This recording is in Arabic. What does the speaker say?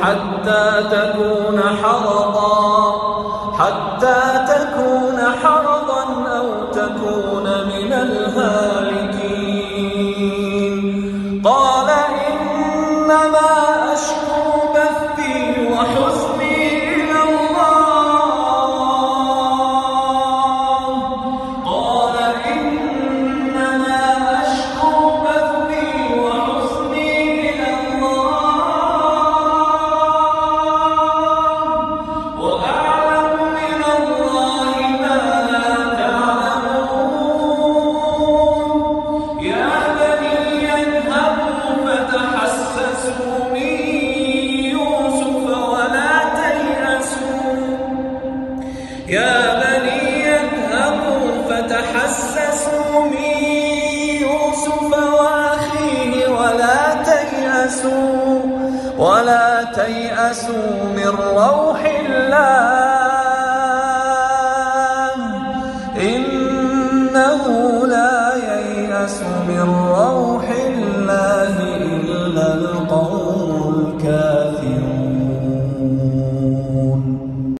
حتى تكون حرضا حتى تكون حرضا أو تكون من الهالكين. قال إنما ولا تيأسوا ولا تيأسوا من روح الله. إنه لا ييأس من روح الله إلا